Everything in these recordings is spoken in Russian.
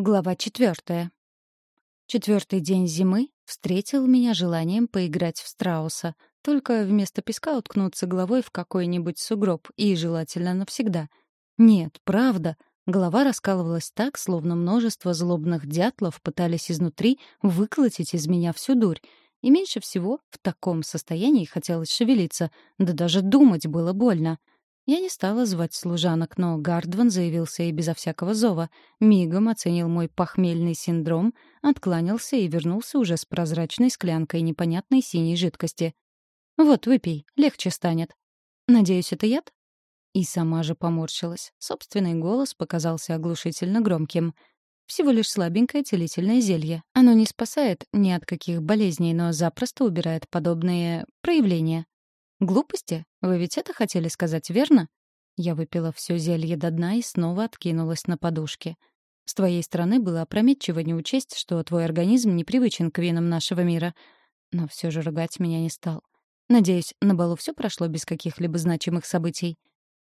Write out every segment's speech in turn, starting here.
Глава четвертая. Четвертый день зимы встретил меня желанием поиграть в страуса, только вместо песка уткнуться головой в какой-нибудь сугроб, и желательно навсегда. Нет, правда, голова раскалывалась так, словно множество злобных дятлов пытались изнутри выколотить из меня всю дурь. И меньше всего в таком состоянии хотелось шевелиться, да даже думать было больно. Я не стала звать служанок, но Гардван заявился и безо всякого зова. Мигом оценил мой похмельный синдром, откланялся и вернулся уже с прозрачной склянкой непонятной синей жидкости. «Вот, выпей, легче станет». «Надеюсь, это яд?» И сама же поморщилась. Собственный голос показался оглушительно громким. Всего лишь слабенькое целительное зелье. Оно не спасает ни от каких болезней, но запросто убирает подобные проявления. «Глупости? Вы ведь это хотели сказать, верно?» Я выпила все зелье до дна и снова откинулась на подушке. С твоей стороны было опрометчиво не учесть, что твой организм непривычен к винам нашего мира. Но все же ругать меня не стал. Надеюсь, на балу все прошло без каких-либо значимых событий.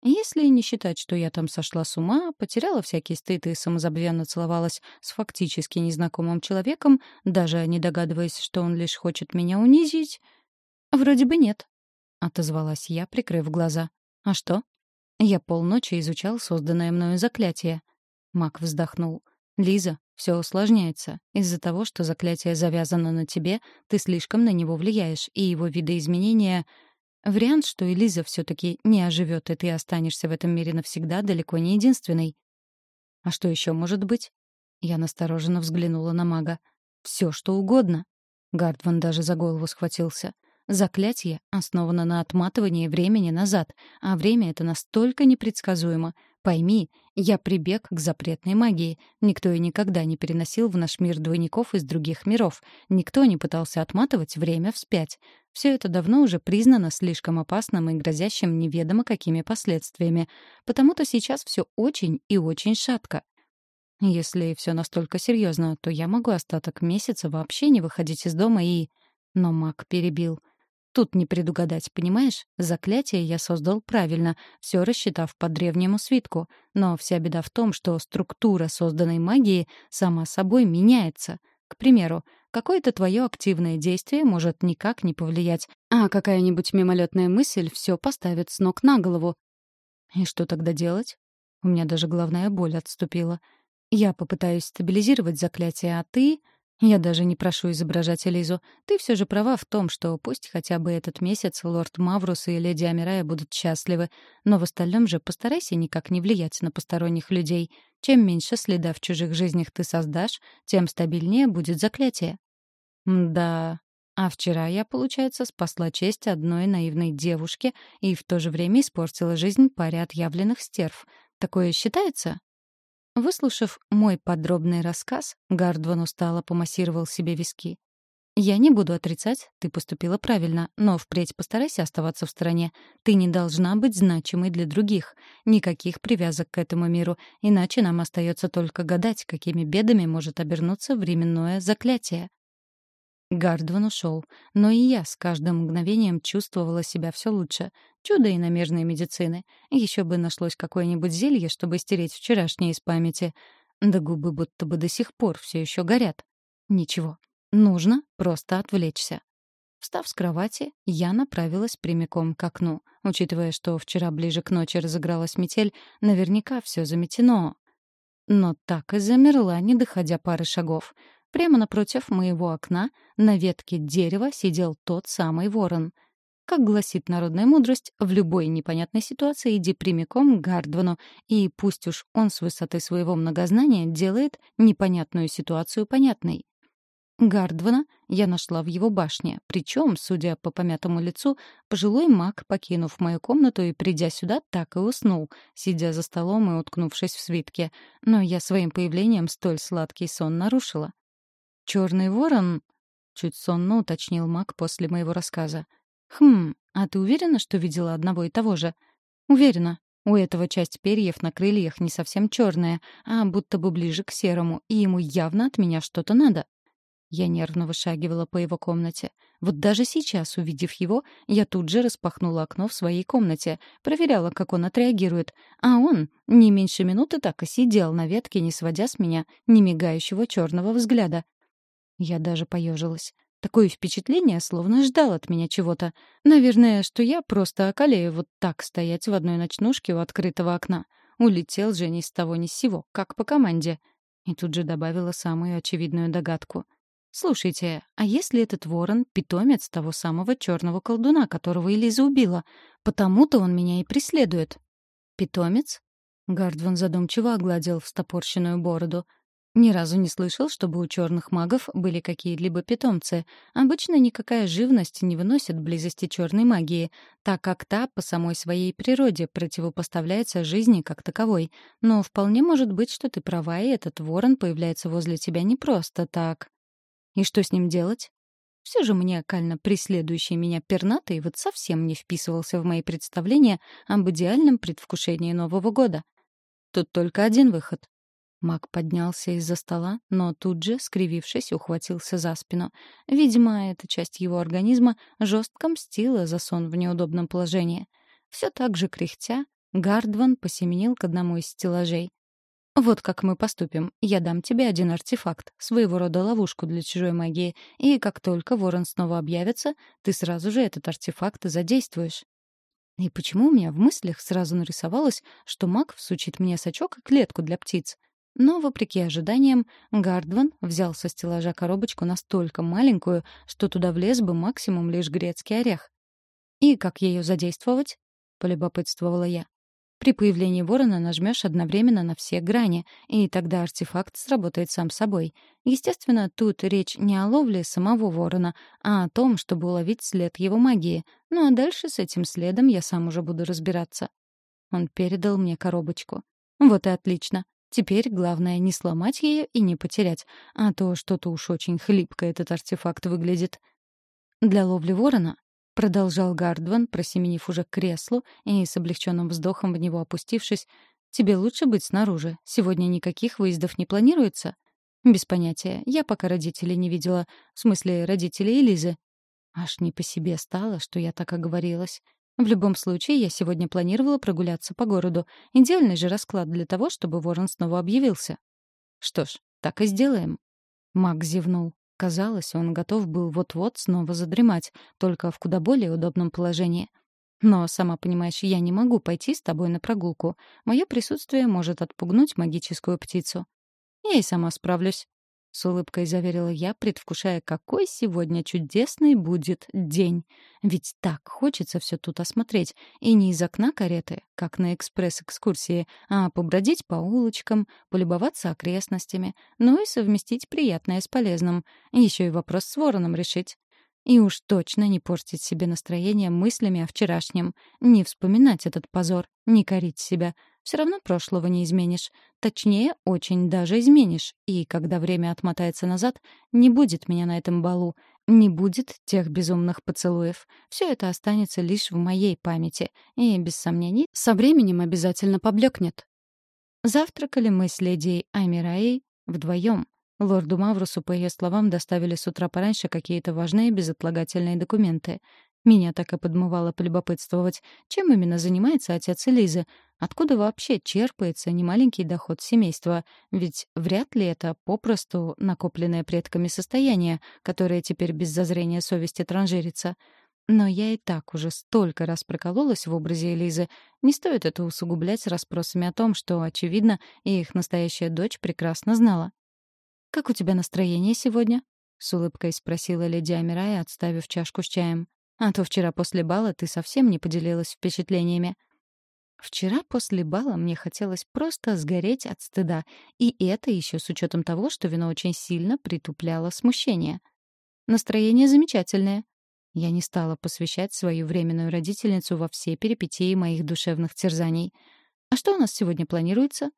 Если не считать, что я там сошла с ума, потеряла всякий стыд и самозабвенно целовалась с фактически незнакомым человеком, даже не догадываясь, что он лишь хочет меня унизить, вроде бы нет. — отозвалась я, прикрыв глаза. «А что?» «Я полночи изучал созданное мною заклятие». Мак вздохнул. «Лиза, все усложняется. Из-за того, что заклятие завязано на тебе, ты слишком на него влияешь, и его видоизменения... Вариант, что и Лиза все-таки не оживет, и ты останешься в этом мире навсегда, далеко не единственный. А что еще может быть? Я настороженно взглянула на мага. Все, что угодно. Гардван даже за голову схватился. Заклятие основано на отматывании времени назад, а время это настолько непредсказуемо. Пойми, я прибег к запретной магии. Никто и никогда не переносил в наш мир двойников из других миров. Никто не пытался отматывать время вспять. Все это давно уже признано слишком опасным и грозящим неведомо какими последствиями. Потому-то сейчас все очень и очень шатко. Если все настолько серьезно, то я могу остаток месяца вообще не выходить из дома и... Но маг перебил. Тут не предугадать, понимаешь? Заклятие я создал правильно, все рассчитав по древнему свитку. Но вся беда в том, что структура созданной магии сама собой меняется. К примеру, какое-то твое активное действие может никак не повлиять, а какая-нибудь мимолетная мысль все поставит с ног на голову. И что тогда делать? У меня даже головная боль отступила. Я попытаюсь стабилизировать заклятие, а ты... Я даже не прошу изображать Элизу. Ты все же права в том, что пусть хотя бы этот месяц лорд Маврус и леди Амирая будут счастливы, но в остальном же постарайся никак не влиять на посторонних людей. Чем меньше следа в чужих жизнях ты создашь, тем стабильнее будет заклятие. Да. А вчера я, получается, спасла честь одной наивной девушке и в то же время испортила жизнь паре отъявленных стерв. Такое считается? Выслушав мой подробный рассказ, Гардван устало помассировал себе виски. «Я не буду отрицать, ты поступила правильно, но впредь постарайся оставаться в стороне. Ты не должна быть значимой для других. Никаких привязок к этому миру, иначе нам остается только гадать, какими бедами может обернуться временное заклятие. Гардван ушел, но и я с каждым мгновением чувствовала себя все лучше. Чудо иномерной медицины. Еще бы нашлось какое-нибудь зелье, чтобы стереть вчерашнее из памяти. Да губы будто бы до сих пор все еще горят. Ничего. Нужно просто отвлечься. Встав с кровати, я направилась прямиком к окну. Учитывая, что вчера ближе к ночи разыгралась метель, наверняка все заметено. Но так и замерла, не доходя пары шагов. Прямо напротив моего окна на ветке дерева сидел тот самый ворон. Как гласит народная мудрость, в любой непонятной ситуации иди прямиком к Гардвану, и пусть уж он с высоты своего многознания делает непонятную ситуацию понятной. Гардвана я нашла в его башне, причем, судя по помятому лицу, пожилой маг, покинув мою комнату и придя сюда, так и уснул, сидя за столом и уткнувшись в свитке. Но я своим появлением столь сладкий сон нарушила. «Черный ворон?» — чуть сонно уточнил маг после моего рассказа. «Хм, а ты уверена, что видела одного и того же?» «Уверена. У этого часть перьев на крыльях не совсем черная, а будто бы ближе к серому, и ему явно от меня что-то надо». Я нервно вышагивала по его комнате. Вот даже сейчас, увидев его, я тут же распахнула окно в своей комнате, проверяла, как он отреагирует. А он не меньше минуты так и сидел на ветке, не сводя с меня немигающего черного взгляда. Я даже поежилась. Такое впечатление, словно ждал от меня чего-то. Наверное, что я просто околею вот так стоять в одной ночнушке у открытого окна. Улетел же ни с того ни с сего, как по команде. И тут же добавила самую очевидную догадку — «Слушайте, а если этот ворон — питомец того самого черного колдуна, которого Элиза убила? Потому-то он меня и преследует». «Питомец?» Гардван задумчиво огладил встопорщенную бороду. Ни разу не слышал, чтобы у черных магов были какие-либо питомцы. Обычно никакая живность не выносит близости черной магии, так как та по самой своей природе противопоставляется жизни как таковой. Но вполне может быть, что ты права, и этот ворон появляется возле тебя не просто так. И что с ним делать? Все же маниакально преследующий меня пернатый вот совсем не вписывался в мои представления об идеальном предвкушении Нового года. Тут только один выход. Мак поднялся из-за стола, но тут же, скривившись, ухватился за спину. Видимо, эта часть его организма жестко мстила за сон в неудобном положении. Все так же кряхтя, Гардван посеменил к одному из стеллажей. «Вот как мы поступим. Я дам тебе один артефакт, своего рода ловушку для чужой магии, и как только ворон снова объявится, ты сразу же этот артефакт задействуешь». И почему у меня в мыслях сразу нарисовалось, что маг всучит мне сачок и клетку для птиц? Но, вопреки ожиданиям, Гардван взял со стеллажа коробочку настолько маленькую, что туда влез бы максимум лишь грецкий орех. «И как ее задействовать?» — полюбопытствовала я. При появлении ворона нажмешь одновременно на все грани, и тогда артефакт сработает сам собой. Естественно, тут речь не о ловле самого ворона, а о том, чтобы уловить след его магии. Ну а дальше с этим следом я сам уже буду разбираться. Он передал мне коробочку. Вот и отлично. Теперь главное не сломать ее и не потерять, а то что-то уж очень хлипко этот артефакт выглядит. Для ловли ворона Продолжал Гардван, просеменив уже к креслу и с облегченным вздохом в него опустившись. «Тебе лучше быть снаружи. Сегодня никаких выездов не планируется?» «Без понятия. Я пока родителей не видела. В смысле, родителей Элизы». Аж не по себе стало, что я так оговорилась. В любом случае, я сегодня планировала прогуляться по городу. Идеальный же расклад для того, чтобы ворон снова объявился. Что ж, так и сделаем. Мак зевнул. Казалось, он готов был вот-вот снова задремать, только в куда более удобном положении. Но, сама понимаешь, я не могу пойти с тобой на прогулку. Мое присутствие может отпугнуть магическую птицу. Я и сама справлюсь. С улыбкой заверила я, предвкушая, какой сегодня чудесный будет день. Ведь так хочется все тут осмотреть. И не из окна кареты, как на экспресс-экскурсии, а побродить по улочкам, полюбоваться окрестностями, но и совместить приятное с полезным. Еще и вопрос с вороном решить. И уж точно не портить себе настроение мыслями о вчерашнем. Не вспоминать этот позор, не корить себя. Все равно прошлого не изменишь. Точнее, очень даже изменишь. И когда время отмотается назад, не будет меня на этом балу. Не будет тех безумных поцелуев. Все это останется лишь в моей памяти. И, без сомнений, со временем обязательно поблекнет. Завтракали мы с леди Амираей вдвоем. Лорду Маврусу, по ее словам, доставили с утра пораньше какие-то важные безотлагательные документы. Меня так и подмывало полюбопытствовать, чем именно занимается отец Элизы, откуда вообще черпается немаленький доход семейства, ведь вряд ли это попросту накопленное предками состояние, которое теперь без зазрения совести транжирится. Но я и так уже столько раз прокололась в образе Элизы. Не стоит это усугублять расспросами о том, что, очевидно, и их настоящая дочь прекрасно знала. «Как у тебя настроение сегодня?» — с улыбкой спросила леди Амирая, отставив чашку с чаем. «А то вчера после бала ты совсем не поделилась впечатлениями». Вчера после бала мне хотелось просто сгореть от стыда, и это еще с учетом того, что вино очень сильно притупляло смущение. Настроение замечательное. Я не стала посвящать свою временную родительницу во все перипетии моих душевных терзаний. А что у нас сегодня планируется?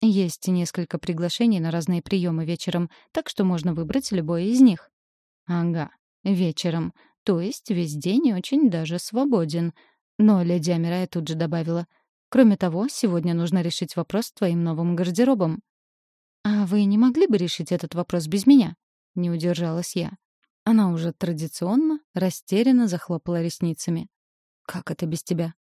Есть несколько приглашений на разные приемы вечером, так что можно выбрать любое из них. Ага, вечером. То есть весь день очень даже свободен. Но леди Амирая тут же добавила. Кроме того, сегодня нужно решить вопрос с твоим новым гардеробом. А вы не могли бы решить этот вопрос без меня? не удержалась я. Она уже традиционно растерянно захлопала ресницами. «Как это без тебя?»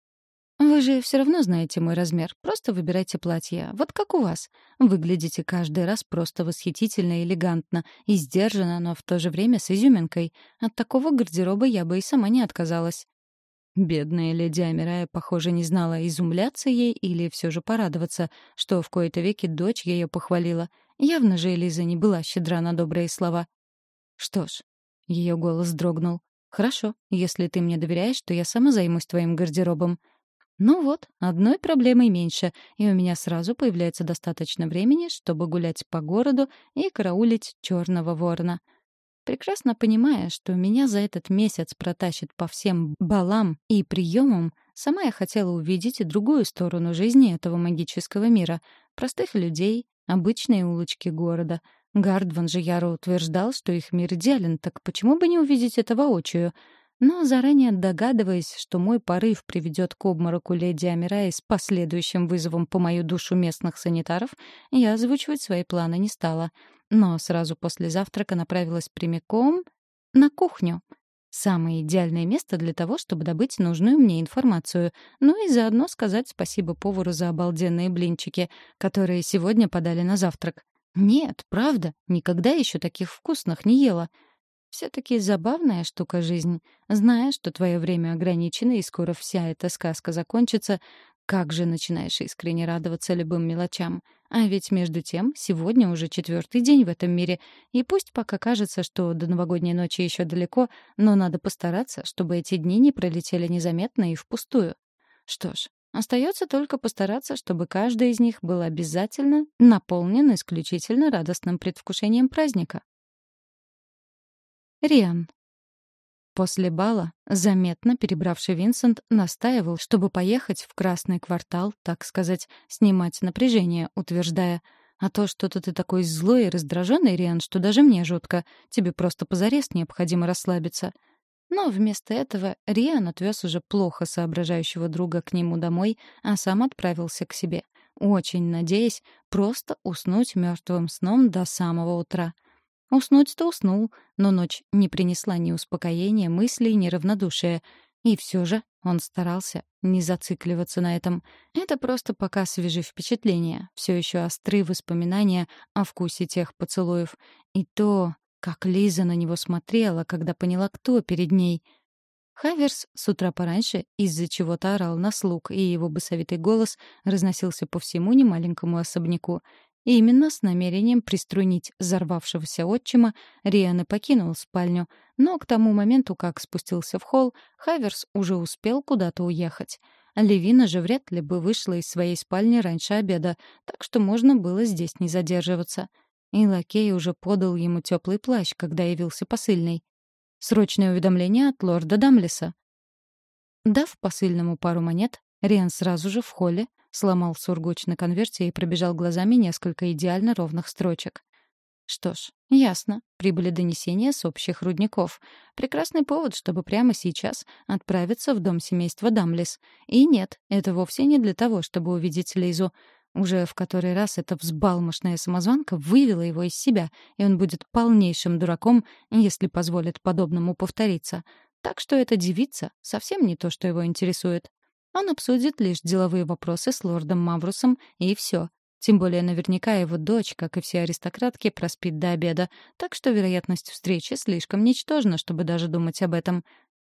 «Вы же все равно знаете мой размер. Просто выбирайте платье. Вот как у вас. Выглядите каждый раз просто восхитительно, элегантно и сдержанно, но в то же время с изюминкой. От такого гардероба я бы и сама не отказалась». Бедная леди Амирая, похоже, не знала, изумляться ей или все же порадоваться, что в кои-то веки дочь ее похвалила. Явно же Элиза не была щедра на добрые слова. «Что ж», — ее голос дрогнул, — «хорошо, если ты мне доверяешь, то я сама займусь твоим гардеробом. Ну вот, одной проблемой меньше, и у меня сразу появляется достаточно времени, чтобы гулять по городу и караулить черного ворона. Прекрасно понимая, что меня за этот месяц протащит по всем балам и приемам, сама я хотела увидеть и другую сторону жизни этого магического мира, простых людей, обычные улочки города. Гардван же яро утверждал, что их мир идеален, так почему бы не увидеть это воочию — но заранее догадываясь, что мой порыв приведет к обмороку леди Амирай с последующим вызовом по мою душу местных санитаров, я озвучивать свои планы не стала. Но сразу после завтрака направилась прямиком на кухню. Самое идеальное место для того, чтобы добыть нужную мне информацию, ну и заодно сказать спасибо повару за обалденные блинчики, которые сегодня подали на завтрак. Нет, правда, никогда еще таких вкусных не ела — все-таки забавная штука жизнь. Зная, что твое время ограничено и скоро вся эта сказка закончится, как же начинаешь искренне радоваться любым мелочам. А ведь между тем, сегодня уже четвертый день в этом мире, и пусть пока кажется, что до новогодней ночи еще далеко, но надо постараться, чтобы эти дни не пролетели незаметно и впустую. Что ж, остается только постараться, чтобы каждый из них был обязательно наполнен исключительно радостным предвкушением праздника. Риан. После бала, заметно перебравший Винсент, настаивал, чтобы поехать в Красный квартал, так сказать, снимать напряжение, утверждая, «А то что-то ты такой злой и раздраженный, Риан, что даже мне жутко. Тебе просто позарез необходимо расслабиться». Но вместо этого Риан отвез уже плохо соображающего друга к нему домой, а сам отправился к себе, очень надеясь просто уснуть мертвым сном до самого утра — Уснуть-то уснул, но ночь не принесла ни успокоения, мыслей, ни равнодушия. И все же он старался не зацикливаться на этом. Это просто пока свежие впечатления, все еще острые воспоминания о вкусе тех поцелуев. И то, как Лиза на него смотрела, когда поняла, кто перед ней. Хаверс с утра пораньше из-за чего-то орал на слуг, и его басовитый голос разносился по всему немаленькому особняку. И именно с намерением приструнить взорвавшегося отчима Риан покинул спальню, но к тому моменту, как спустился в холл, Хаверс уже успел куда-то уехать. Левина же вряд ли бы вышла из своей спальни раньше обеда, так что можно было здесь не задерживаться. И лакей уже подал ему теплый плащ, когда явился посыльный. Срочное уведомление от лорда Дамлиса. Дав посыльному пару монет, Риан сразу же в холле сломал сургуч на конверте и пробежал глазами несколько идеально ровных строчек. Что ж, ясно. Прибыли донесения с общих рудников. Прекрасный повод, чтобы прямо сейчас отправиться в дом семейства Дамлис. И нет, это вовсе не для того, чтобы увидеть Лизу. Уже в который раз эта взбалмошная самозванка вывела его из себя, и он будет полнейшим дураком, если позволит подобному повториться. Так что эта девица совсем не то, что его интересует. Он обсудит лишь деловые вопросы с лордом Маврусом, и все. Тем более наверняка его дочь, как и все аристократки, проспит до обеда, так что вероятность встречи слишком ничтожна, чтобы даже думать об этом.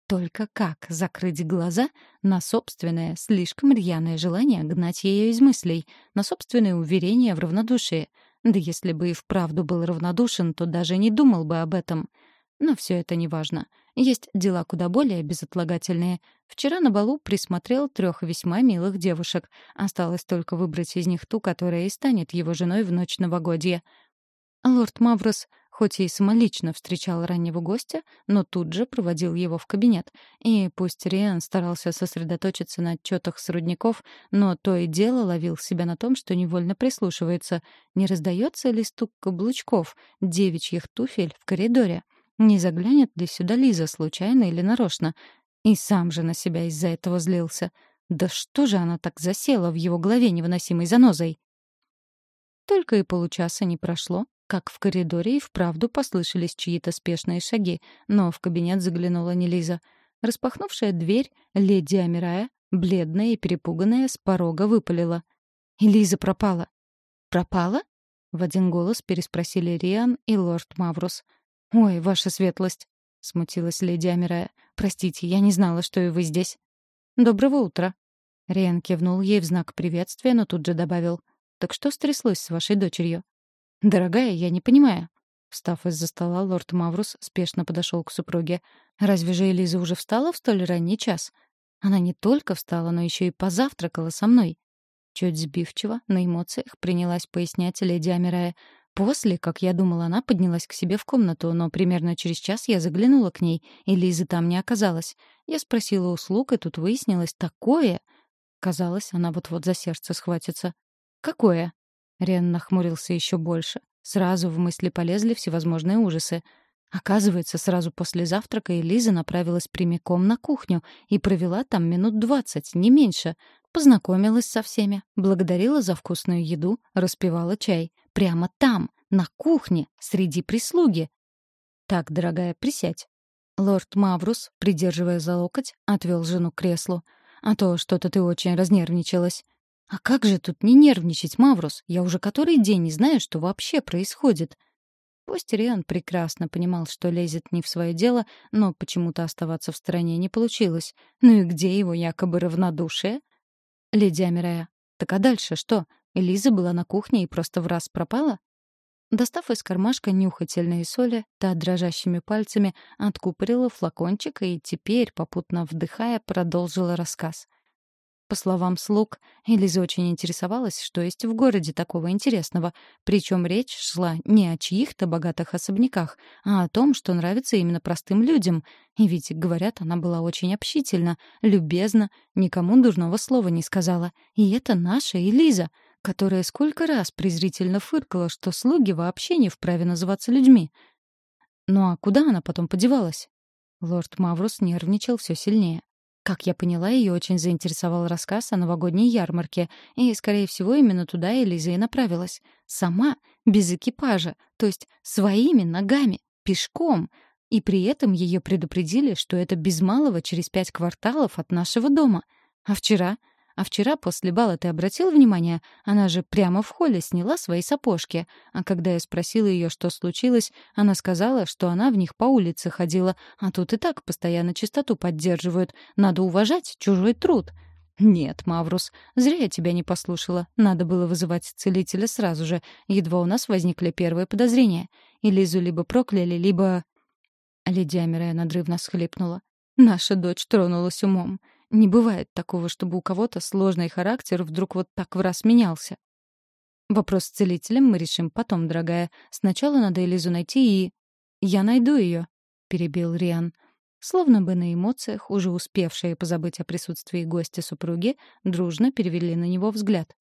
Только как закрыть глаза на собственное, слишком рьяное желание гнать ее из мыслей, на собственное уверение в равнодушии? Да если бы и вправду был равнодушен, то даже не думал бы об этом — но все это не важно. Есть дела куда более безотлагательные. Вчера на балу присмотрел трех весьма милых девушек. Осталось только выбрать из них ту, которая и станет его женой в ночь новогодья. Лорд Маврос хоть и самолично встречал раннего гостя, но тут же проводил его в кабинет. И пусть Риан старался сосредоточиться на отчетах с рудников, но то и дело ловил себя на том, что невольно прислушивается, не раздается ли стук каблучков, девичьих туфель в коридоре. Не заглянет ли сюда Лиза случайно или нарочно? И сам же на себя из-за этого злился. Да что же она так засела в его голове невыносимой занозой? Только и получаса не прошло, как в коридоре и вправду послышались чьи-то спешные шаги, но в кабинет заглянула не Лиза. Распахнувшая дверь, леди Амирая, бледная и перепуганная, с порога выпалила. «И Лиза пропала». «Пропала?» — в один голос переспросили Риан и лорд Маврус. «Ой, ваша светлость!» — смутилась леди Амирая. «Простите, я не знала, что и вы здесь». «Доброго утра». Риан кивнул ей в знак приветствия, но тут же добавил. «Так что стряслось с вашей дочерью?» «Дорогая, я не понимаю». Встав из-за стола, лорд Маврус спешно подошел к супруге. «Разве же Элиза уже встала в столь ранний час? Она не только встала, но еще и позавтракала со мной». Чуть сбивчиво, на эмоциях, принялась пояснять леди Амирая. После, как я думала, она поднялась к себе в комнату, но примерно через час я заглянула к ней, и Лизы там не оказалось. Я спросила услуг, и тут выяснилось такое. Казалось, она вот-вот за сердце схватится. «Какое?» Рен нахмурился еще больше. Сразу в мысли полезли всевозможные ужасы. Оказывается, сразу после завтрака Элиза направилась прямиком на кухню и провела там минут двадцать, не меньше. Познакомилась со всеми, благодарила за вкусную еду, распивала чай. Прямо там, на кухне, среди прислуги. «Так, дорогая, присядь». Лорд Маврус, придерживая за локоть, отвел жену к креслу. «А то что-то ты очень разнервничалась». «А как же тут не нервничать, Маврус? Я уже который день не знаю, что вообще происходит». Пусть Риан прекрасно понимал, что лезет не в свое дело, но почему-то оставаться в стороне не получилось. Ну и где его якобы равнодушие? Леди Амирая. Так а дальше что? Элиза была на кухне и просто в раз пропала? Достав из кармашка нюхательные соли, та дрожащими пальцами откупорила флакончик и теперь, попутно вдыхая, продолжила рассказ. По словам слуг, Элиза очень интересовалась, что есть в городе такого интересного. Причем речь шла не о чьих-то богатых особняках, а о том, что нравится именно простым людям. И ведь, говорят, она была очень общительна, любезна, никому дурного слова не сказала. И это наша Элиза, которая сколько раз презрительно фыркала, что слуги вообще не вправе называться людьми. Ну а куда она потом подевалась? Лорд Маврус нервничал все сильнее. Как я поняла, ее очень заинтересовал рассказ о новогодней ярмарке, и, скорее всего, именно туда Элиза и направилась. Сама, без экипажа, то есть своими ногами, пешком. И при этом ее предупредили, что это без малого через пять кварталов от нашего дома. А вчера а вчера после бала ты обратил внимание? Она же прямо в холле сняла свои сапожки. А когда я спросила ее, что случилось, она сказала, что она в них по улице ходила. А тут и так постоянно чистоту поддерживают. Надо уважать чужой труд. «Нет, Маврус, зря я тебя не послушала. Надо было вызывать целителя сразу же. Едва у нас возникли первые подозрения. И Лизу либо прокляли, либо...» Лидия Мирая надрывно схлипнула. «Наша дочь тронулась умом. Не бывает такого, чтобы у кого-то сложный характер вдруг вот так в раз менялся. Вопрос с целителем мы решим потом, дорогая. Сначала надо Элизу найти и... «Я найду ее», — перебил Риан. Словно бы на эмоциях, уже успевшие позабыть о присутствии гостя супруги, дружно перевели на него взгляд.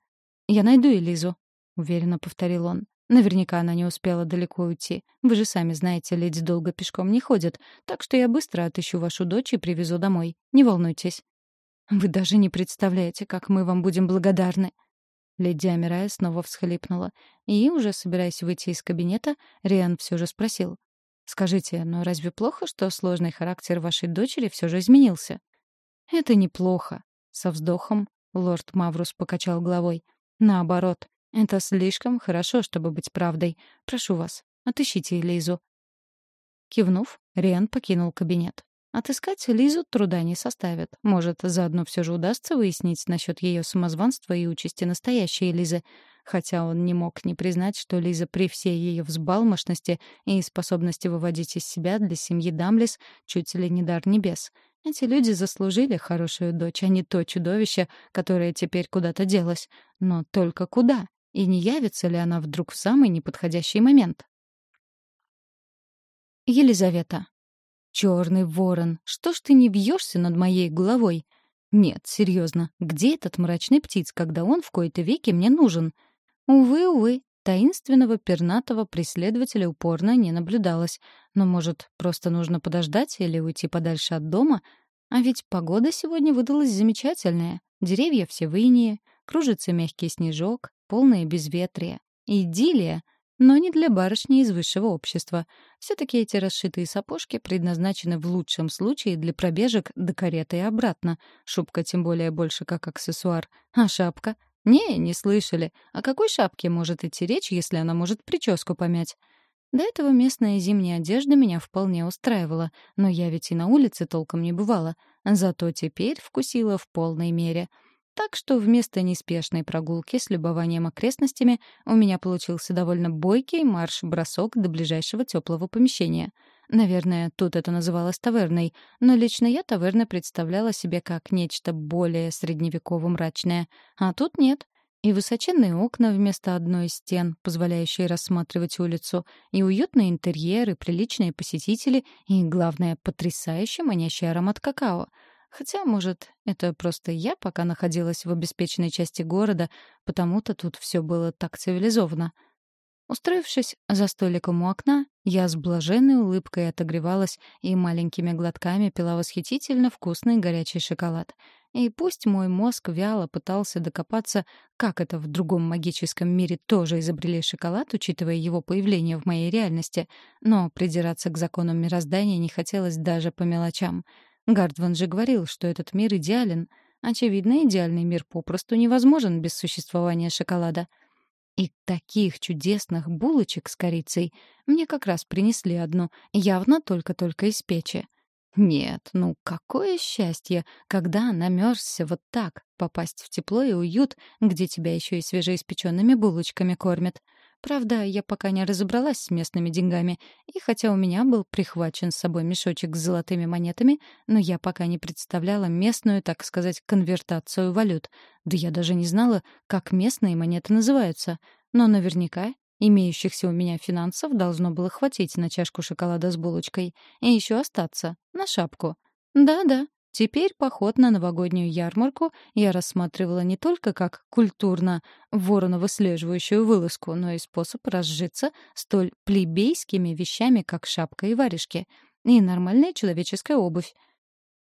«Я найду Элизу», — уверенно повторил он. «Наверняка она не успела далеко уйти. Вы же сами знаете, леди долго пешком не ходят, так что я быстро отыщу вашу дочь и привезу домой. Не волнуйтесь». Вы даже не представляете, как мы вам будем благодарны. Леди Амирая снова всхлипнула. И, уже собираясь выйти из кабинета, Риан все же спросил. «Скажите, но разве плохо, что сложный характер вашей дочери все же изменился?» «Это неплохо», — со вздохом лорд Маврус покачал головой. «Наоборот, это слишком хорошо, чтобы быть правдой. Прошу вас, отыщите Элизу». Кивнув, Риан покинул кабинет. Отыскать Лизу труда не составит. Может, заодно все же удастся выяснить насчет ее самозванства и участи настоящей Лизы. Хотя он не мог не признать, что Лиза при всей ее взбалмошности и способности выводить из себя для семьи Дамлис чуть ли не дар небес. Эти люди заслужили хорошую дочь, а не то чудовище, которое теперь куда-то делось. Но только куда? И не явится ли она вдруг в самый неподходящий момент? Елизавета. Черный ворон, что ж ты не бьешься над моей головой? Нет, серьезно, где этот мрачный птиц, когда он в кои-то веки мне нужен? Увы, увы, таинственного пернатого преследователя упорно не наблюдалось. Но, может, просто нужно подождать или уйти подальше от дома? А ведь погода сегодня выдалась замечательная. Деревья все в инее, кружится мягкий снежок, полное безветрие. Идиллия. Но не для барышни из высшего общества. Все-таки эти расшитые сапожки предназначены в лучшем случае для пробежек до кареты и обратно. Шубка тем более больше как аксессуар. А шапка? Не, не слышали. О какой шапке может идти речь, если она может прическу помять? До этого местная зимняя одежда меня вполне устраивала, но я ведь и на улице толком не бывала. Зато теперь вкусила в полной мере — так что вместо неспешной прогулки с любованием окрестностями у меня получился довольно бойкий марш-бросок до ближайшего теплого помещения. Наверное, тут это называлось таверной, но лично я таверна представляла себе как нечто более средневеково-мрачное. А тут нет. И высоченные окна вместо одной из стен, позволяющие рассматривать улицу, и уютные интерьеры, приличные посетители, и, главное, потрясающий манящий аромат какао — Хотя, может, это просто я пока находилась в обеспеченной части города, потому-то тут все было так цивилизованно. Устроившись за столиком у окна, я с блаженной улыбкой отогревалась и маленькими глотками пила восхитительно вкусный горячий шоколад. И пусть мой мозг вяло пытался докопаться, как это в другом магическом мире тоже изобрели шоколад, учитывая его появление в моей реальности, но придираться к законам мироздания не хотелось даже по мелочам — Гардван же говорил, что этот мир идеален. Очевидно, идеальный мир попросту невозможен без существования шоколада. И таких чудесных булочек с корицей мне как раз принесли одну, явно только-только из печи. Нет, ну какое счастье, когда намерзся вот так, попасть в тепло и уют, где тебя еще и свежеиспеченными булочками кормят. Правда, я пока не разобралась с местными деньгами, и хотя у меня был прихвачен с собой мешочек с золотыми монетами, но я пока не представляла местную, так сказать, конвертацию валют. Да я даже не знала, как местные монеты называются. Но наверняка имеющихся у меня финансов должно было хватить на чашку шоколада с булочкой. И еще остаться. На шапку. Да-да, Теперь поход на новогоднюю ярмарку я рассматривала не только как культурно вороно-выслеживающую вылазку, но и способ разжиться столь плебейскими вещами, как шапка и варежки, и нормальная человеческая обувь.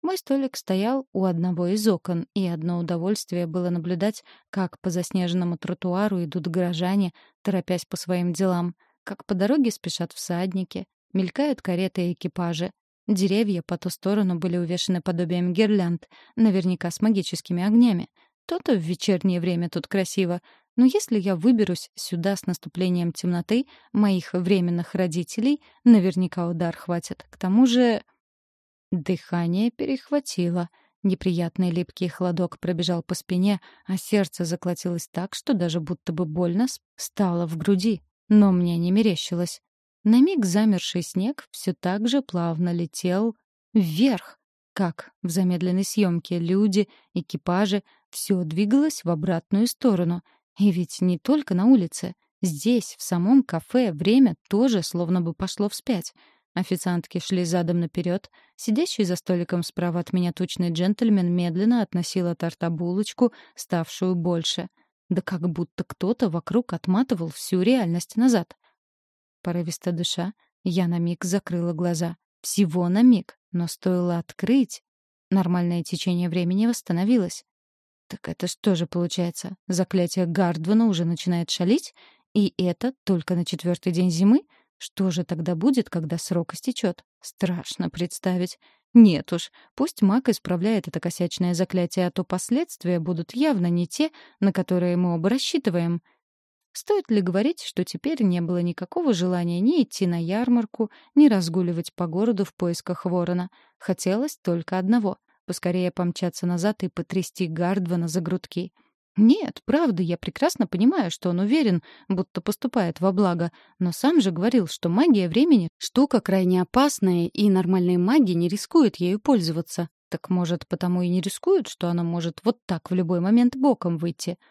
Мой столик стоял у одного из окон, и одно удовольствие было наблюдать, как по заснеженному тротуару идут горожане, торопясь по своим делам, как по дороге спешат всадники, мелькают кареты и экипажи, Деревья по ту сторону были увешаны подобием гирлянд, наверняка с магическими огнями. То-то в вечернее время тут красиво. Но если я выберусь сюда с наступлением темноты, моих временных родителей наверняка удар хватит. К тому же... Дыхание перехватило. Неприятный липкий холодок пробежал по спине, а сердце заколотилось так, что даже будто бы больно стало в груди. Но мне не мерещилось. На миг замерший снег все так же плавно летел вверх, как в замедленной съемке люди, экипажи, все двигалось в обратную сторону. И ведь не только на улице. Здесь, в самом кафе, время тоже словно бы пошло вспять. Официантки шли задом наперед. Сидящий за столиком справа от меня тучный джентльмен медленно относил от рта булочку, ставшую больше. Да как будто кто-то вокруг отматывал всю реальность назад. Порывисто дыша, я на миг закрыла глаза. Всего на миг, но стоило открыть. Нормальное течение времени восстановилось. Так это что же получается? Заклятие Гардвана уже начинает шалить? И это только на четвертый день зимы? Что же тогда будет, когда срок истечет? Страшно представить. Нет уж, пусть маг исправляет это косячное заклятие, а то последствия будут явно не те, на которые мы оба рассчитываем — Стоит ли говорить, что теперь не было никакого желания ни идти на ярмарку, ни разгуливать по городу в поисках ворона. Хотелось только одного — поскорее помчаться назад и потрясти Гардвана за грудки. Нет, правда, я прекрасно понимаю, что он уверен, будто поступает во благо, но сам же говорил, что магия времени — штука крайне опасная, и нормальные маги не рискуют ею пользоваться. Так, может, потому и не рискуют, что она может вот так в любой момент боком выйти —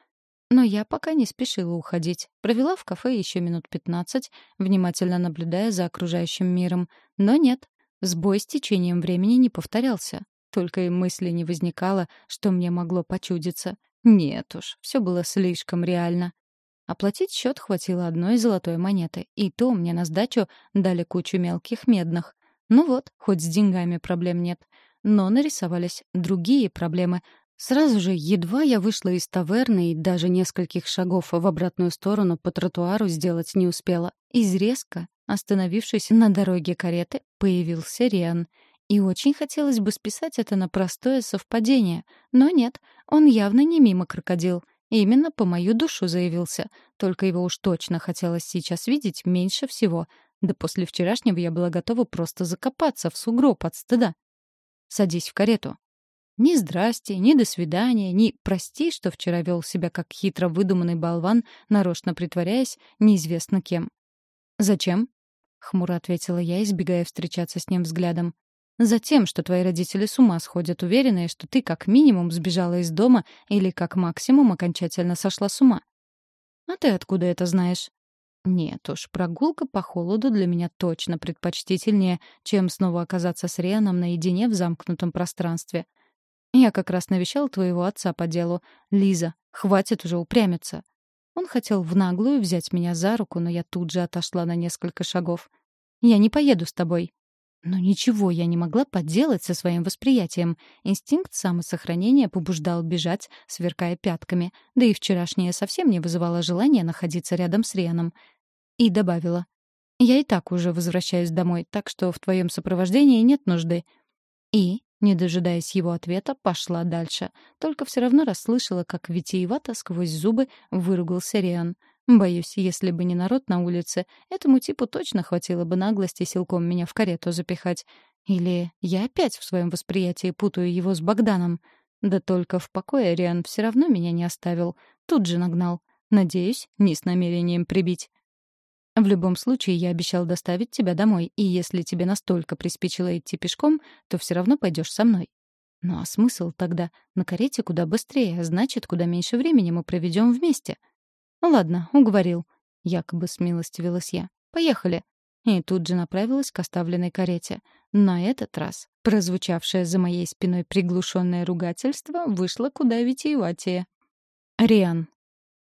но я пока не спешила уходить. Провела в кафе еще минут пятнадцать, внимательно наблюдая за окружающим миром. Но нет, сбой с течением времени не повторялся. Только и мысли не возникало, что мне могло почудиться. Нет уж, все было слишком реально. Оплатить счет хватило одной золотой монеты, и то мне на сдачу дали кучу мелких медных. Ну вот, хоть с деньгами проблем нет. Но нарисовались другие проблемы, Сразу же, едва я вышла из таверны и даже нескольких шагов в обратную сторону по тротуару сделать не успела. Из резко, остановившись на дороге кареты, появился Риан. И очень хотелось бы списать это на простое совпадение. Но нет, он явно не мимо крокодил. Именно по мою душу заявился. Только его уж точно хотелось сейчас видеть меньше всего. Да после вчерашнего я была готова просто закопаться в сугроб от стыда. «Садись в карету», ни здрасте, ни до свидания, ни прости, что вчера вел себя как хитро выдуманный болван, нарочно притворяясь неизвестно кем. «Зачем?» — хмуро ответила я, избегая встречаться с ним взглядом. «Затем, что твои родители с ума сходят, уверенные, что ты как минимум сбежала из дома или как максимум окончательно сошла с ума». «А ты откуда это знаешь?» Нет уж, прогулка по холоду для меня точно предпочтительнее, чем снова оказаться с Рианом наедине в замкнутом пространстве. Я как раз навещал твоего отца по делу. Лиза, хватит уже упрямиться. Он хотел в наглую взять меня за руку, но я тут же отошла на несколько шагов. Я не поеду с тобой. Но ничего я не могла поделать со своим восприятием. Инстинкт самосохранения побуждал бежать, сверкая пятками, да и вчерашнее совсем не вызывало желания находиться рядом с Рианом. И добавила. «Я и так уже возвращаюсь домой, так что в твоем сопровождении нет нужды». И, не дожидаясь его ответа, пошла дальше. Только все равно расслышала, как витиевато сквозь зубы выругался Риан. Боюсь, если бы не народ на улице, этому типу точно хватило бы наглости силком меня в карету запихать. Или я опять в своем восприятии путаю его с Богданом. Да только в покое Риан все равно меня не оставил. Тут же нагнал. Надеюсь, не с намерением прибить. В любом случае, я обещал доставить тебя домой, и если тебе настолько приспичило идти пешком, то все равно пойдешь со мной. Ну а смысл тогда? На карете куда быстрее, значит, куда меньше времени мы проведем вместе. Ну ладно, уговорил. Якобы смилостивилась я. Поехали. И тут же направилась к оставленной карете. На этот раз прозвучавшее за моей спиной приглушенное ругательство вышло куда витиеватее. «Риан,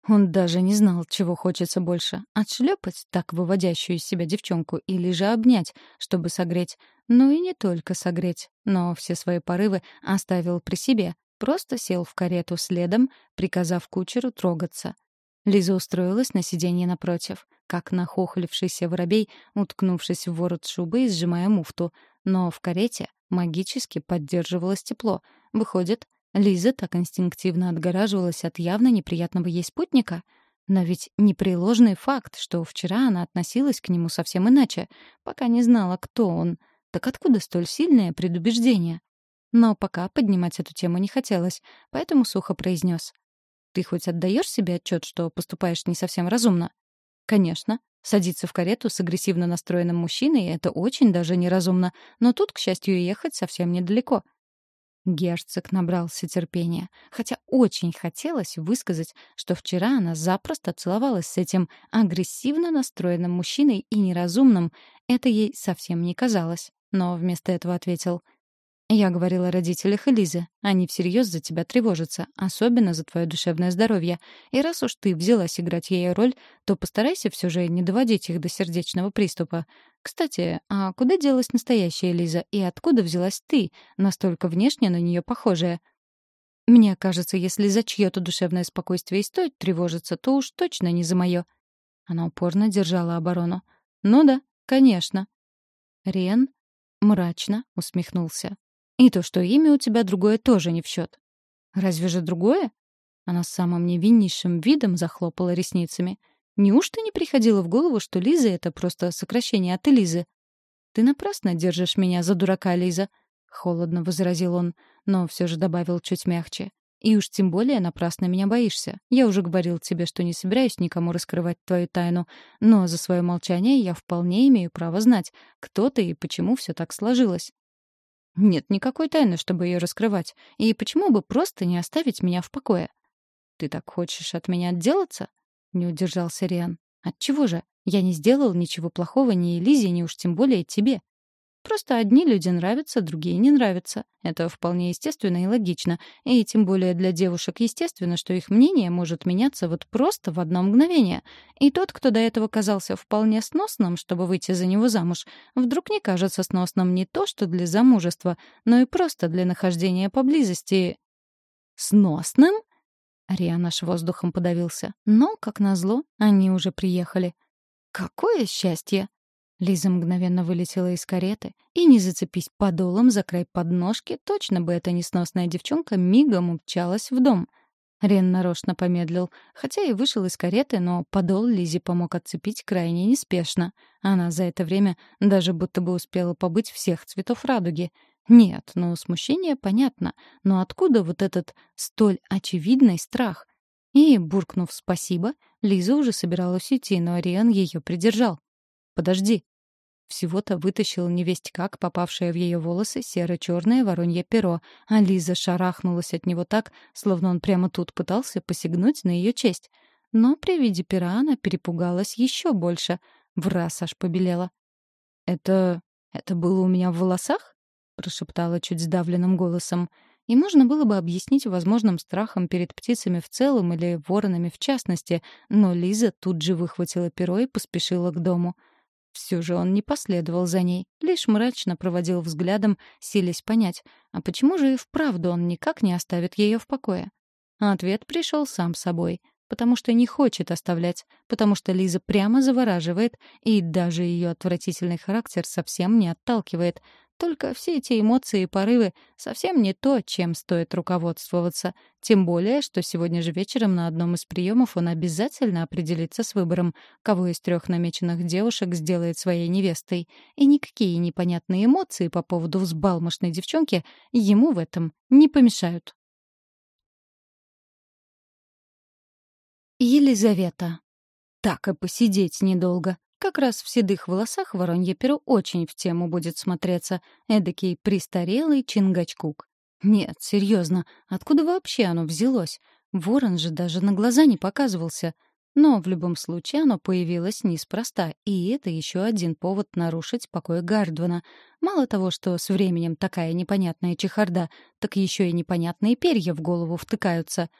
он даже не знал, чего хочется больше — отшлепать так выводящую из себя девчонку или же обнять, чтобы согреть. Ну и не только согреть, но все свои порывы оставил при себе, просто сел в карету следом, приказав кучеру трогаться. Лиза устроилась на сиденье напротив, как нахохлившийся воробей, уткнувшись в ворот шубы и сжимая муфту. Но в карете магически поддерживалось тепло. Выходит, Лиза так инстинктивно отгораживалась от явно неприятного ей спутника. Но ведь непреложный факт, что вчера она относилась к нему совсем иначе, пока не знала, кто он. Так откуда столь сильное предубеждение? Но пока поднимать эту тему не хотелось, поэтому сухо произнес. «Ты хоть отдаешь себе отчет, что поступаешь не совсем разумно?» «Конечно. Садиться в карету с агрессивно настроенным мужчиной — это очень даже неразумно, но тут, к счастью, ехать совсем недалеко. Герцог набрался терпения, хотя очень хотелось высказать, что вчера она запросто целовалась с этим агрессивно настроенным мужчиной и неразумным. Это ей совсем не казалось. Но вместо этого ответил я говорила о родителях Элизы. Они всерьез за тебя тревожатся, особенно за твое душевное здоровье. И раз уж ты взялась играть ей роль, то постарайся все же не доводить их до сердечного приступа. Кстати, а куда делась настоящая Элиза и откуда взялась ты, настолько внешне на нее похожая? Мне кажется, если за чье-то душевное спокойствие и стоит тревожиться, то уж точно не за мое. Она упорно держала оборону. Ну да, конечно. Рен мрачно усмехнулся. И то, что имя у тебя другое, тоже не в счет. Разве же другое? Она с самым невиннейшим видом захлопала ресницами. Неужто не приходило в голову, что Лиза — это просто сокращение от Элизы? «Ты напрасно держишь меня за дурака, Лиза», — холодно возразил он, но все же добавил чуть мягче. «И уж тем более напрасно меня боишься. Я уже говорил тебе, что не собираюсь никому раскрывать твою тайну, но за свое молчание я вполне имею право знать, кто ты и почему все так сложилось. Нет никакой тайны, чтобы ее раскрывать. И почему бы просто не оставить меня в покое? Ты так хочешь от меня отделаться? Не удержался Риан. Отчего же? Я не сделал ничего плохого ни Элизе, ни уж тем более тебе. Просто одни люди нравятся, другие не нравятся. Это вполне естественно и логично. И тем более для девушек естественно, что их мнение может меняться вот просто в одно мгновение. И тот, кто до этого казался вполне сносным, чтобы выйти за него замуж, вдруг не кажется сносным не то, что для замужества, но и просто для нахождения поблизости. Сносным? Риан аж воздухом подавился. Но, как назло, они уже приехали. Какое счастье! Лиза мгновенно вылетела из кареты, и, не зацепись подолом за край подножки, точно бы эта несносная девчонка мигом умчалась в дом. Рен нарочно помедлил, хотя и вышел из кареты, но подол Лизе помог отцепить крайне неспешно. Она за это время даже будто бы успела побыть всех цветов радуги. Нет, ну, смущение понятно, но откуда вот этот столь очевидный страх? И, буркнув «спасибо», Лиза уже собиралась идти, но Риан ее придержал. «Подожди». Всего-то вытащил невесть как попавшее в ее волосы серо-черное воронье перо, а Лиза шарахнулась от него так, словно он прямо тут пытался посягнуть на ее честь. Но при виде пера она перепугалась еще больше. В раз аж побелела. «Это... это было у меня в волосах?» — прошептала чуть сдавленным голосом. И можно было бы объяснить возможным страхом перед птицами в целом или воронами в частности, но Лиза тут же выхватила перо и поспешила к дому. Все же он не последовал за ней, лишь мрачно проводил взглядом, силясь понять, а почему же и вправду он никак не оставит ее в покое? ответ пришел сам собой — потому что не хочет оставлять, потому что Лиза прямо завораживает, и даже ее отвратительный характер совсем не отталкивает. Только все эти эмоции и порывы совсем не то, чем стоит руководствоваться. Тем более, что сегодня же вечером на одном из приемов он обязательно определится с выбором, кого из трех намеченных девушек сделает своей невестой. И никакие непонятные эмоции по поводу взбалмошной девчонки ему в этом не помешают. Елизавета. Так и посидеть недолго. Как раз в седых волосах воронье перо очень в тему будет смотреться. Эдакий престарелый Чингачкук. Нет, серьезно, откуда вообще оно взялось? Ворон же даже на глаза не показывался. Но в любом случае оно появилось неспроста, и это еще один повод нарушить покой Гардвана. Мало того, что с временем такая непонятная чехарда, так еще и непонятные перья в голову втыкаются —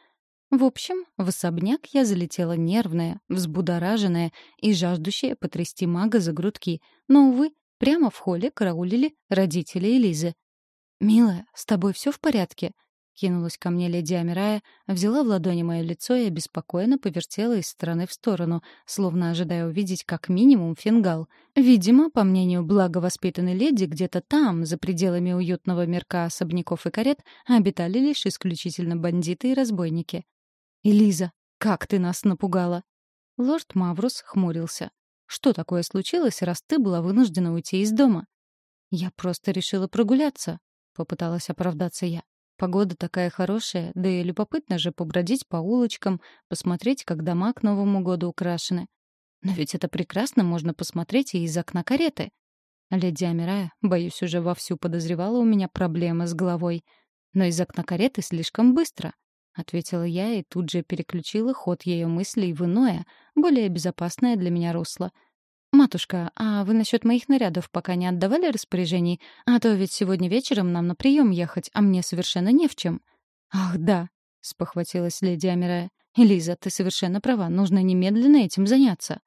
в общем, в особняк я залетела нервная, взбудораженная и жаждущая потрясти мага за грудки. Но, увы, прямо в холле караулили родители Элизы. «Милая, с тобой все в порядке?» Кинулась ко мне леди Амирая, взяла в ладони мое лицо и обеспокоенно повертела из стороны в сторону, словно ожидая увидеть как минимум фингал. Видимо, по мнению благовоспитанной леди, где-то там, за пределами уютного мирка особняков и карет, обитали лишь исключительно бандиты и разбойники. «Элиза, как ты нас напугала!» Лорд Маврус хмурился. «Что такое случилось, раз ты была вынуждена уйти из дома?» «Я просто решила прогуляться», — попыталась оправдаться я. «Погода такая хорошая, да и любопытно же побродить по улочкам, посмотреть, как дома к Новому году украшены. Но ведь это прекрасно можно посмотреть и из окна кареты». Леди Амирая, боюсь, уже вовсю подозревала у меня проблемы с головой. Но из окна кареты слишком быстро. — ответила я и тут же переключила ход ее мыслей в иное, более безопасное для меня русло. «Матушка, а вы насчет моих нарядов пока не отдавали распоряжений? А то ведь сегодня вечером нам на прием ехать, а мне совершенно не в чем». «Ах, да», — спохватилась леди Амирая. «Элиза, ты совершенно права, нужно немедленно этим заняться».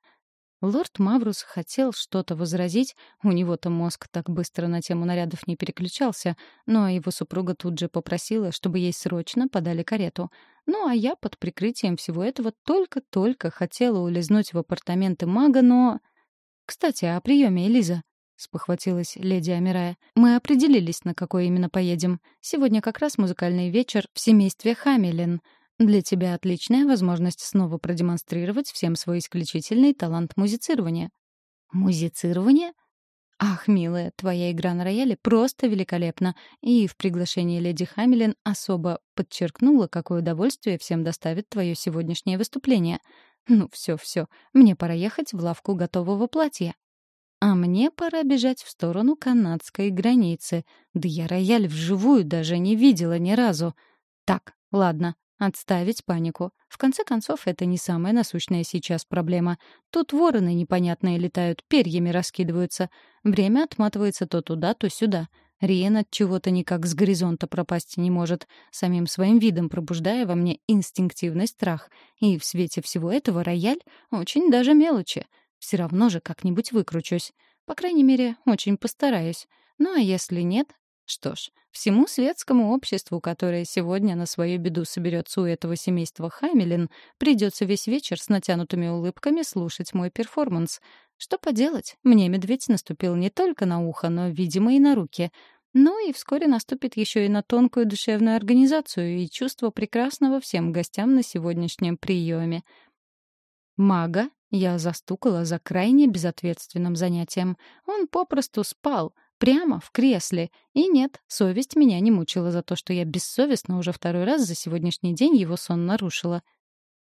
Лорд Маврус хотел что-то возразить, у него-то мозг так быстро на тему нарядов не переключался, но его супруга тут же попросила, чтобы ей срочно подали карету. Ну а я под прикрытием всего этого только-только хотела улизнуть в апартаменты мага, но... «Кстати, о приеме, Элиза», — спохватилась леди Амирая. «Мы определились, на какой именно поедем. Сегодня как раз музыкальный вечер в семействе Хамилин. Для тебя отличная возможность снова продемонстрировать всем свой исключительный талант музицирования. Музицирование? Ах, милая, твоя игра на рояле просто великолепна. И в приглашении леди Хамилин особо подчеркнула, какое удовольствие всем доставит твое сегодняшнее выступление. Ну, все, все, мне пора ехать в лавку готового платья. А мне пора бежать в сторону канадской границы. Да я рояль вживую даже не видела ни разу. Так, ладно, Отставить панику. В конце концов, это не самая насущная сейчас проблема. Тут вороны непонятные летают, перьями раскидываются. Время отматывается то туда, то сюда. Риен от чего-то никак с горизонта пропасть не может, самим своим видом пробуждая во мне инстинктивный страх. И в свете всего этого рояль очень даже мелочи. Все равно же как-нибудь выкручусь. По крайней мере, очень постараюсь. Ну а если нет, Что ж, всему светскому обществу, которое сегодня на свою беду соберется у этого семейства Хамилин, придется весь вечер с натянутыми улыбками слушать мой перформанс. Что поделать, мне медведь наступил не только на ухо, но, видимо, и на руки. Ну и вскоре наступит еще и на тонкую душевную организацию и чувство прекрасного всем гостям на сегодняшнем приеме. Мага я застукала за крайне безответственным занятием. Он попросту спал — Прямо в кресле. И нет, совесть меня не мучила за то, что я бессовестно уже второй раз за сегодняшний день его сон нарушила.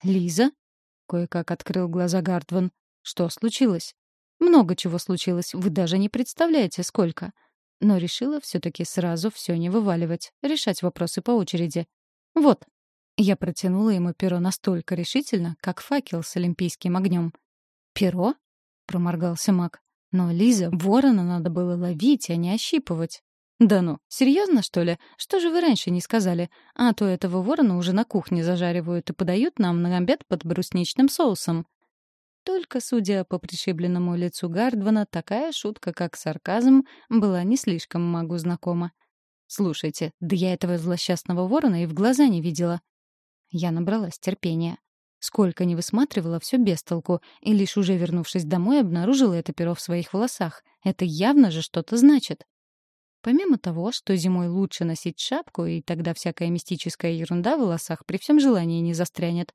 «Лиза?» — кое-как открыл глаза Гардван. «Что случилось?» «Много чего случилось, вы даже не представляете, сколько». Но решила все-таки сразу все не вываливать, решать вопросы по очереди. «Вот». Я протянула ему перо настолько решительно, как факел с олимпийским огнем. «Перо?» — проморгался маг. Но, Лиза, ворона надо было ловить, а не ощипывать. «Да ну, серьезно, что ли? Что же вы раньше не сказали? А то этого ворона уже на кухне зажаривают и подают нам на обед под брусничным соусом». Только, судя по пришибленному лицу Гардвана, такая шутка, как сарказм, была не слишком магу знакома. «Слушайте, да я этого злосчастного ворона и в глаза не видела». Я набралась терпения. Сколько не высматривала, все без толку, и лишь уже вернувшись домой, обнаружила это перо в своих волосах. Это явно же что-то значит. Помимо того, что зимой лучше носить шапку, и тогда всякая мистическая ерунда в волосах при всем желании не застрянет,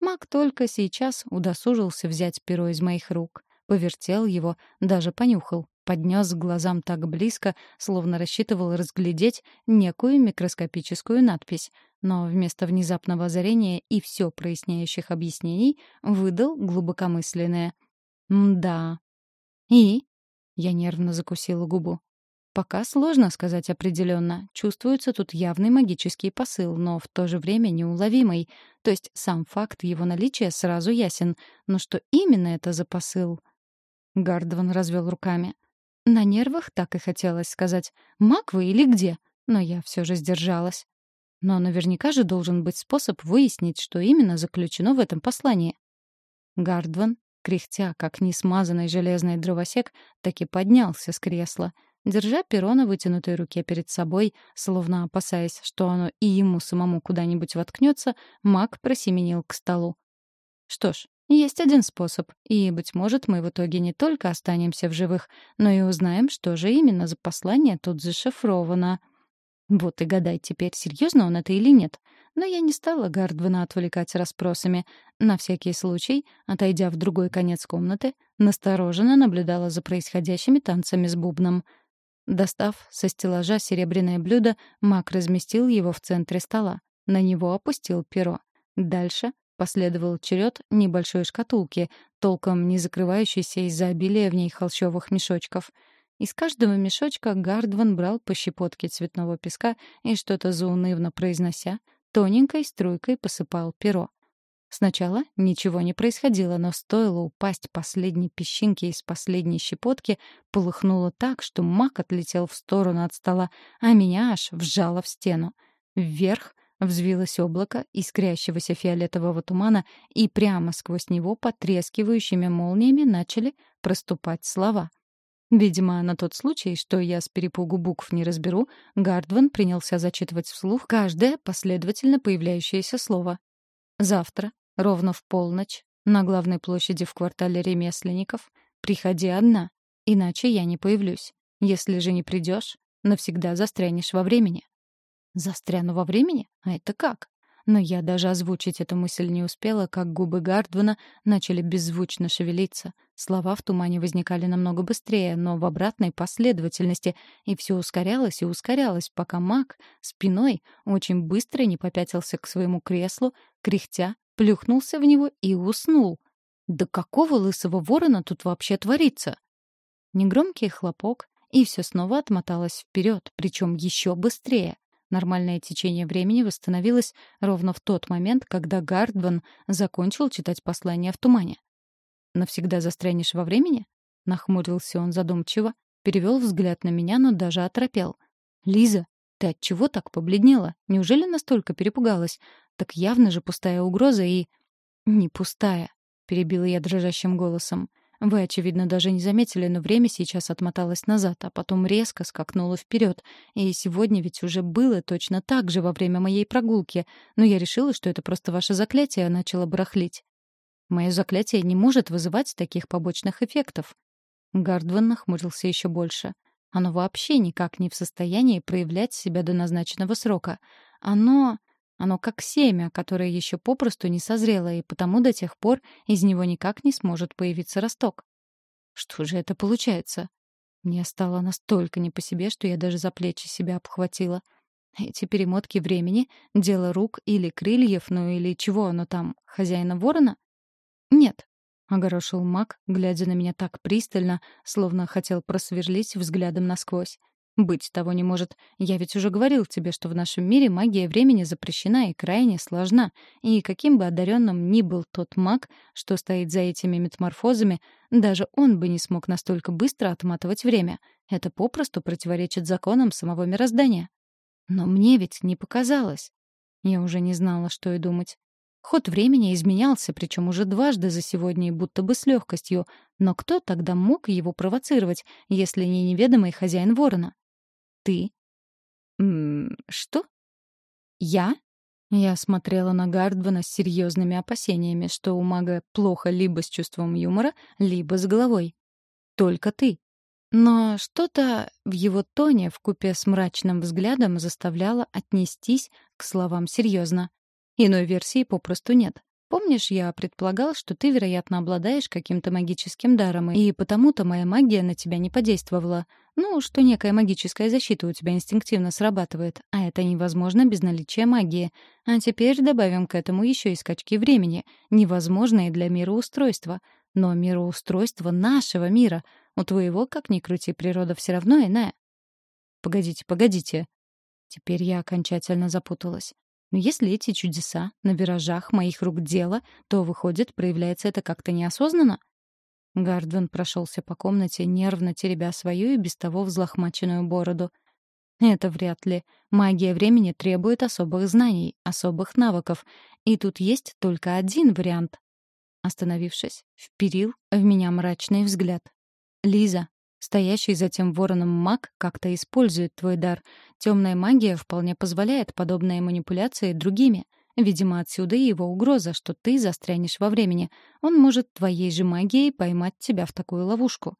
Мак только сейчас удосужился взять перо из моих рук, повертел его, даже понюхал поднес к глазам так близко, словно рассчитывал разглядеть некую микроскопическую надпись, но вместо внезапного озарения и все проясняющих объяснений выдал глубокомысленное «Мда». «И?» — я нервно закусила губу. Пока сложно сказать определенно. Чувствуется тут явный магический посыл, но в то же время неуловимый. То есть сам факт его наличия сразу ясен. Но что именно это за посыл? Гардван развел руками. На нервах так и хотелось сказать «Маг вы или где?», но я все же сдержалась. Но наверняка же должен быть способ выяснить, что именно заключено в этом послании. Гардван, кряхтя, как несмазанный железный дровосек, таки поднялся с кресла. Держа перо на вытянутой руке перед собой, словно опасаясь, что оно и ему самому куда-нибудь воткнется, маг просеменил к столу. Что ж, есть один способ, и, быть может, мы в итоге не только останемся в живых, но и узнаем, что же именно за послание тут зашифровано. Вот и гадай теперь, серьезно он это или нет. Но я не стала Гардвана отвлекать расспросами. На всякий случай, отойдя в другой конец комнаты, настороженно наблюдала за происходящими танцами с бубном. Достав со стеллажа серебряное блюдо, Мак разместил его в центре стола. На него опустил перо. Дальше Последовал черед небольшой шкатулки, толком не закрывающейся из-за обилия в ней холщовых мешочков. Из каждого мешочка Гардван брал по щепотке цветного песка и, что-то заунывно произнося, тоненькой струйкой посыпал перо. Сначала ничего не происходило, но стоило упасть последней песчинке из последней щепотки, полыхнуло так, что мак отлетел в сторону от стола, а меня аж вжало в стену. Вверх Взвилось облако искрящегося фиолетового тумана, и прямо сквозь него потрескивающими молниями начали проступать слова. Видимо, на тот случай, что я с перепугу букв не разберу, Гардван принялся зачитывать вслух каждое последовательно появляющееся слово. «Завтра, ровно в полночь, на главной площади в квартале ремесленников, приходи одна, иначе я не появлюсь. Если же не придешь, навсегда застрянешь во времени. Застряну во времени? А это как? Но я даже озвучить эту мысль не успела, как губы Гардвана начали беззвучно шевелиться. Слова в тумане возникали намного быстрее, но в обратной последовательности, и все ускорялось и ускорялось, пока маг спиной очень быстро не попятился к своему креслу, кряхтя, плюхнулся в него и уснул. Да какого лысого ворона тут вообще творится? Негромкий хлопок, и все снова отмоталось вперед, причем еще быстрее. Нормальное течение времени восстановилось ровно в тот момент, когда Гардван закончил читать послание в тумане. «Навсегда застрянешь во времени?» — нахмурился он задумчиво, перевел взгляд на меня, но даже оторопел. «Лиза, ты от чего так побледнела? Неужели настолько перепугалась? Так явно же пустая угроза и...» «Не пустая», — перебила я дрожащим голосом. Вы, очевидно, даже не заметили, но время сейчас отмоталось назад, а потом резко скакнуло вперед. И сегодня ведь уже было точно так же во время моей прогулки, но я решила, что это просто ваше заклятие а начало барахлить. Мое заклятие не может вызывать таких побочных эффектов. Гардван нахмурился еще больше. Оно вообще никак не в состоянии проявлять себя до назначенного срока. Оно... Оно как семя, которое еще попросту не созрело, и потому до тех пор из него никак не сможет появиться росток. Что же это получается? Мне стало настолько не по себе, что я даже за плечи себя обхватила. Эти перемотки времени — дело рук или крыльев, ну или чего оно там, хозяина ворона? Нет, — огорошил маг, глядя на меня так пристально, словно хотел просверлить взглядом насквозь. «Быть того не может. Я ведь уже говорил тебе, что в нашем мире магия времени запрещена и крайне сложна, и каким бы одаренным ни был тот маг, что стоит за этими метаморфозами, даже он бы не смог настолько быстро отматывать время. Это попросту противоречит законам самого мироздания. Но мне ведь не показалось. Я уже не знала, что и думать. Ход времени изменялся, причем уже дважды за сегодня и будто бы с легкостью. Но кто тогда мог его провоцировать, если не неведомый хозяин ворона? Ты? М что? Я? Я смотрела на Гардвана с серьезными опасениями, что у мага плохо либо с чувством юмора, либо с головой. Только ты. Но что-то в его тоне в купе с мрачным взглядом заставляло отнестись к словам серьезно. Иной версии попросту нет. Помнишь, я предполагал, что ты, вероятно, обладаешь каким-то магическим даром, и потому-то моя магия на тебя не подействовала. Ну, что некая магическая защита у тебя инстинктивно срабатывает, а это невозможно без наличия магии. А теперь добавим к этому еще и скачки времени, невозможные для мироустройства. Но мироустройство нашего мира. У твоего, как ни крути, природа все равно иная. Погодите, погодите. Теперь я окончательно запуталась. Но если эти чудеса на виражах моих рук дело, то, выходит, проявляется это как-то неосознанно? Гардвин прошелся по комнате, нервно теребя свою и без того взлохмаченную бороду. Это вряд ли. Магия времени требует особых знаний, особых навыков. И тут есть только один вариант. Остановившись, вперил в меня мрачный взгляд. «Лиза, Стоящий за тем вороном маг как-то использует твой дар. Темная магия вполне позволяет подобные манипуляции другими. Видимо, отсюда и его угроза, что ты застрянешь во времени. Он может твоей же магией поймать тебя в такую ловушку.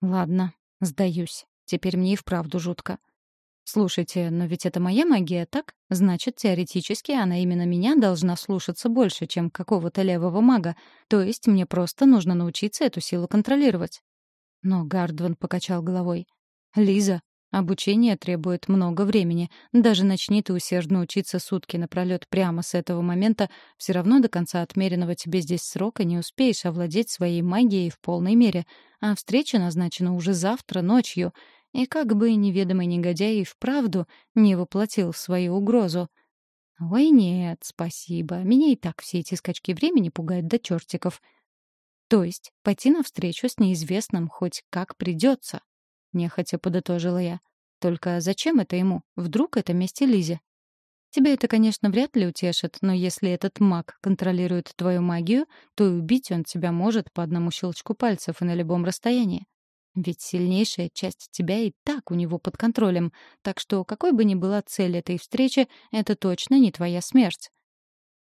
Ладно, сдаюсь. Теперь мне и вправду жутко. Слушайте, но ведь это моя магия, так? Значит, теоретически она именно меня должна слушаться больше, чем какого-то левого мага. То есть мне просто нужно научиться эту силу контролировать. Но Гардван покачал головой. «Лиза, обучение требует много времени. Даже начни ты усердно учиться сутки напролёт прямо с этого момента, все равно до конца отмеренного тебе здесь срока не успеешь овладеть своей магией в полной мере. А встреча назначена уже завтра ночью. И как бы неведомый негодяй и вправду не воплотил свою угрозу. Ой, нет, спасибо. Меня и так все эти скачки времени пугают до чертиков. То есть пойти навстречу с неизвестным хоть как придется. Нехотя подытожила я. Только зачем это ему? Вдруг это месть Лизе? Тебя это, конечно, вряд ли утешит, но если этот маг контролирует твою магию, то и убить он тебя может по одному щелчку пальцев и на любом расстоянии. Ведь сильнейшая часть тебя и так у него под контролем, так что какой бы ни была цель этой встречи, это точно не твоя смерть.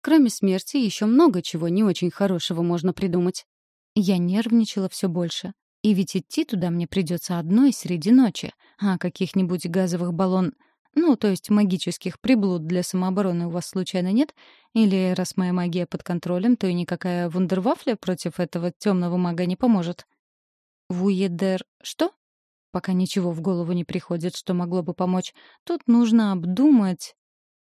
Кроме смерти еще много чего не очень хорошего можно придумать. Я нервничала все больше. И ведь идти туда мне придется одной среди ночи, а каких-нибудь газовых баллон... Ну, то есть магических приблуд для самообороны у вас случайно нет? Или раз моя магия под контролем, то и никакая вундервафля против этого темного мага не поможет? Вуедер... что? Пока ничего в голову не приходит, что могло бы помочь. Тут нужно обдумать...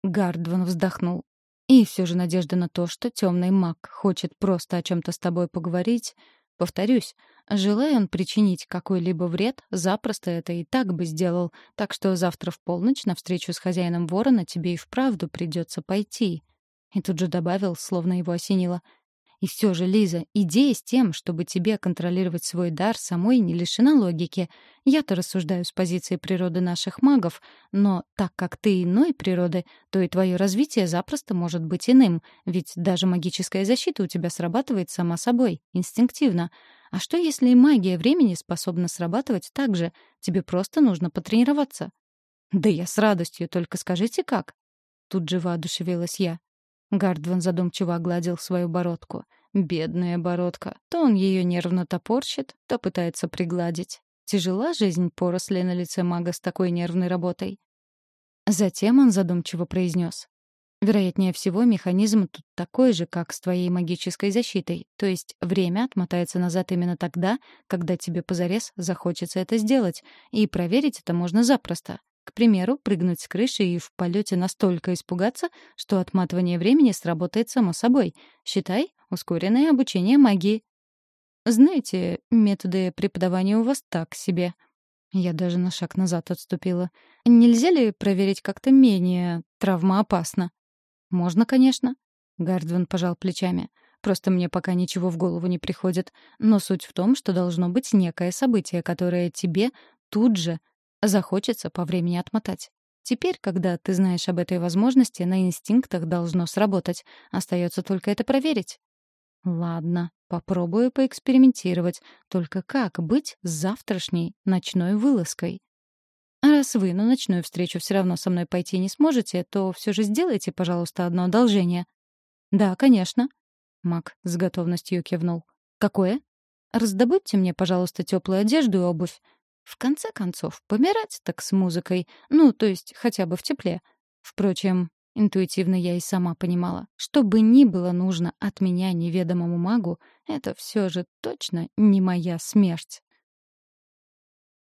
Гардван вздохнул. И все же надежда на то, что темный маг хочет просто о чем-то с тобой поговорить. Повторюсь, желая он причинить какой-либо вред, запросто это и так бы сделал, так что завтра в полночь на встречу с хозяином ворона тебе и вправду придется пойти. И тут же добавил, словно его осенило — и все же, Лиза, идея с тем, чтобы тебе контролировать свой дар, самой не лишена логики. Я-то рассуждаю с позиции природы наших магов, но так как ты иной природы, то и твое развитие запросто может быть иным, ведь даже магическая защита у тебя срабатывает сама собой, инстинктивно. А что, если и магия времени способна срабатывать так же? Тебе просто нужно потренироваться. Да я с радостью, только скажите как. Тут же воодушевилась я. Гардван задумчиво огладил свою бородку. Бедная бородка. То он ее нервно топорщит, то пытается пригладить. Тяжела жизнь поросли на лице мага с такой нервной работой. Затем он задумчиво произнес. Вероятнее всего, механизм тут такой же, как с твоей магической защитой, то есть время отмотается назад именно тогда, когда тебе позарез захочется это сделать, и проверить это можно запросто. К примеру, прыгнуть с крыши и в полете настолько испугаться, что отматывание времени сработает само собой. Считай, ускоренное обучение магии. Знаете, методы преподавания у вас так себе. Я даже на шаг назад отступила. Нельзя ли проверить как-то менее травмоопасно? «Можно, конечно». Гардвин пожал плечами. «Просто мне пока ничего в голову не приходит. Но суть в том, что должно быть некое событие, которое тебе тут же захочется по времени отмотать. Теперь, когда ты знаешь об этой возможности, на инстинктах должно сработать. Остается только это проверить». «Ладно, попробую поэкспериментировать. Только как быть с завтрашней ночной вылазкой?» А раз вы на ночную встречу все равно со мной пойти не сможете, то все же сделайте, пожалуйста, одно одолжение. Да, конечно. Мак с готовностью кивнул. Какое? Раздобудьте мне, пожалуйста, теплую одежду и обувь. В конце концов, помирать так с музыкой. Ну, то есть хотя бы в тепле. Впрочем, интуитивно я и сама понимала, что бы ни было нужно от меня неведомому магу, это все же точно не моя смерть.